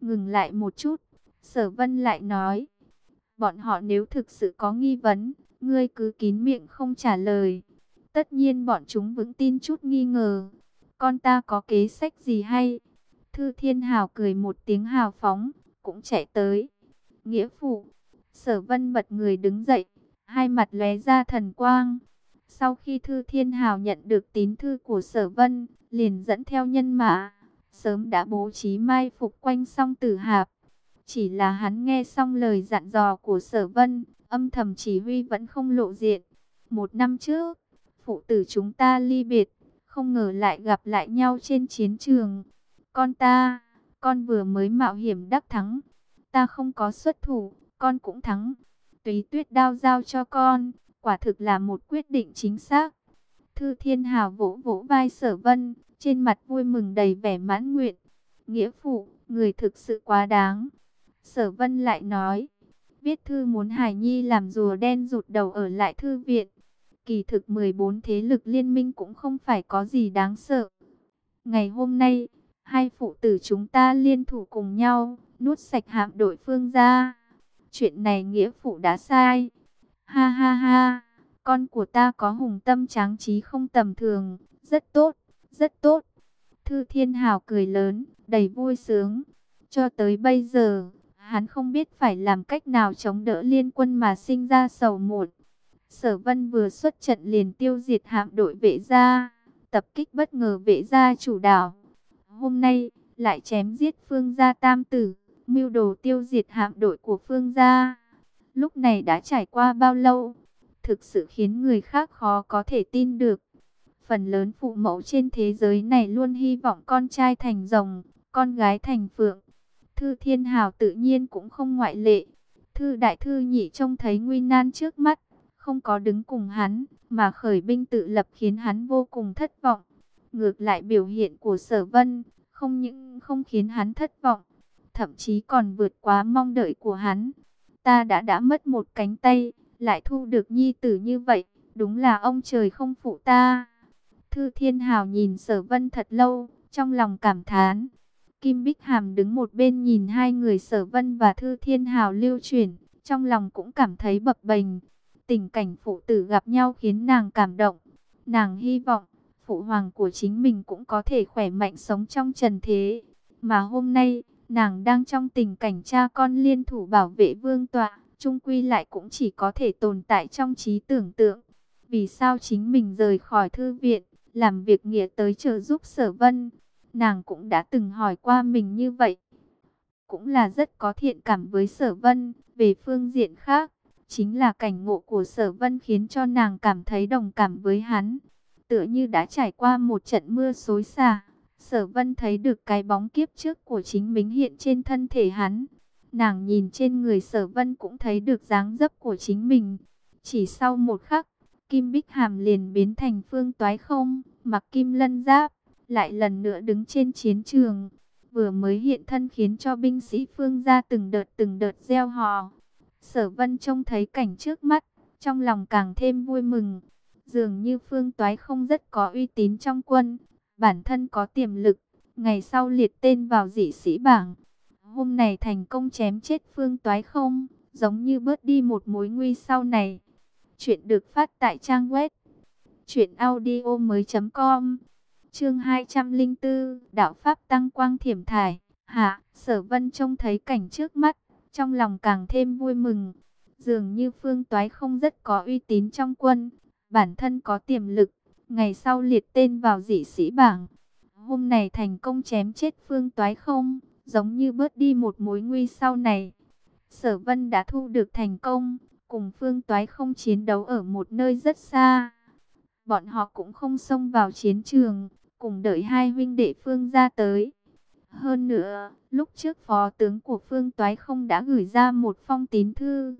Ngừng lại một chút, sở vân lại nói, bọn họ nếu thực sự có nghi vấn, ngươi cứ kín miệng không trả lời. Tất nhiên bọn chúng vững tin chút nghi ngờ. Con ta có kế sách gì hay? Thư Thiên Hào cười một tiếng hào phóng, cũng chạy tới. Nghĩa phụ, sở vân bật người đứng dậy, hai mặt lóe ra thần quang. Sau khi Thư Thiên Hào nhận được tín thư của sở vân, liền dẫn theo nhân mã, sớm đã bố trí mai phục quanh song tử hạp. Chỉ là hắn nghe xong lời dặn dò của sở vân, âm thầm chỉ huy vẫn không lộ diện. Một năm trước, phụ tử chúng ta ly biệt, không ngờ lại gặp lại nhau trên chiến trường. Con ta, con vừa mới mạo hiểm đắc thắng, ta không có xuất thủ, con cũng thắng. Túy tuyết đao giao cho con, quả thực là một quyết định chính xác. Thư Thiên Hào vỗ vỗ vai sở vân, trên mặt vui mừng đầy vẻ mãn nguyện. Nghĩa phụ, người thực sự quá đáng. Sở vân lại nói, viết thư muốn Hải Nhi làm rùa đen rụt đầu ở lại thư viện. Kỳ thực 14 thế lực liên minh cũng không phải có gì đáng sợ. Ngày hôm nay, hai phụ tử chúng ta liên thủ cùng nhau, nuốt sạch hạm đội phương ra. Chuyện này nghĩa phụ đã sai. Ha ha ha, con của ta có hùng tâm tráng trí không tầm thường, rất tốt, rất tốt. Thư Thiên Hào cười lớn, đầy vui sướng. Cho tới bây giờ, hắn không biết phải làm cách nào chống đỡ liên quân mà sinh ra sầu muộn. Sở Vân vừa xuất trận liền tiêu diệt hạm đội vệ gia, tập kích bất ngờ vệ gia chủ đảo. Hôm nay lại chém giết Phương gia tam tử, mưu đồ tiêu diệt hạm đội của Phương gia. Lúc này đã trải qua bao lâu, thực sự khiến người khác khó có thể tin được. Phần lớn phụ mẫu trên thế giới này luôn hy vọng con trai thành rồng, con gái thành phượng. Thư Thiên Hào tự nhiên cũng không ngoại lệ. Thư Đại Thư Nhị trông thấy nguy nan trước mắt, không có đứng cùng hắn, mà khởi binh tự lập khiến hắn vô cùng thất vọng. Ngược lại biểu hiện của sở vân, không những không khiến hắn thất vọng, thậm chí còn vượt quá mong đợi của hắn. Ta đã đã mất một cánh tay, lại thu được nhi tử như vậy, đúng là ông trời không phụ ta. Thư Thiên Hào nhìn sở vân thật lâu, trong lòng cảm thán. Kim Bích Hàm đứng một bên nhìn hai người sở vân và Thư Thiên Hào lưu chuyển, trong lòng cũng cảm thấy bập bềnh. Tình cảnh phụ tử gặp nhau khiến nàng cảm động. Nàng hy vọng, phụ hoàng của chính mình cũng có thể khỏe mạnh sống trong trần thế. Mà hôm nay, nàng đang trong tình cảnh cha con liên thủ bảo vệ vương tọa, trung quy lại cũng chỉ có thể tồn tại trong trí tưởng tượng. Vì sao chính mình rời khỏi thư viện, làm việc nghĩa tới trợ giúp sở vân? Nàng cũng đã từng hỏi qua mình như vậy. Cũng là rất có thiện cảm với sở vân, về phương diện khác Chính là cảnh ngộ của sở vân khiến cho nàng cảm thấy đồng cảm với hắn. Tựa như đã trải qua một trận mưa xối xả. Sở vân thấy được cái bóng kiếp trước của chính mình hiện trên thân thể hắn. Nàng nhìn trên người sở vân cũng thấy được dáng dấp của chính mình. Chỉ sau một khắc, Kim Bích Hàm liền biến thành phương toái không, mặc kim lân giáp, lại lần nữa đứng trên chiến trường. Vừa mới hiện thân khiến cho binh sĩ phương ra từng đợt từng đợt gieo hò. Sở vân trông thấy cảnh trước mắt, trong lòng càng thêm vui mừng. Dường như phương toái không rất có uy tín trong quân, bản thân có tiềm lực, ngày sau liệt tên vào dị sĩ bảng. Hôm này thành công chém chết phương toái không, giống như bớt đi một mối nguy sau này. Chuyện được phát tại trang web truyệnaudiomoi.com. Chương 204, Đạo pháp tăng quang thiểm thải. Hạ, Sở Vân trông thấy cảnh trước mắt, trong lòng càng thêm vui mừng. Dường như Phương Toái không rất có uy tín trong quân, bản thân có tiềm lực, ngày sau liệt tên vào dị sĩ bảng. Hôm này thành công chém chết Phương Toái không, giống như bớt đi một mối nguy sau này. Sở Vân đã thu được thành công, cùng Phương Toái không chiến đấu ở một nơi rất xa. Bọn họ cũng không xông vào chiến trường, cùng đợi hai huynh đệ Phương ra tới. Hơn nữa, lúc trước phó tướng của Phương Toái không đã gửi ra một phong tín thư.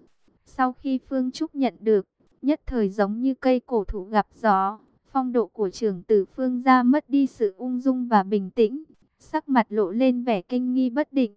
Sau khi Phương Trúc nhận được, nhất thời giống như cây cổ thụ gặp gió, phong độ của trưởng tử Phương ra mất đi sự ung dung và bình tĩnh, sắc mặt lộ lên vẻ kinh nghi bất định.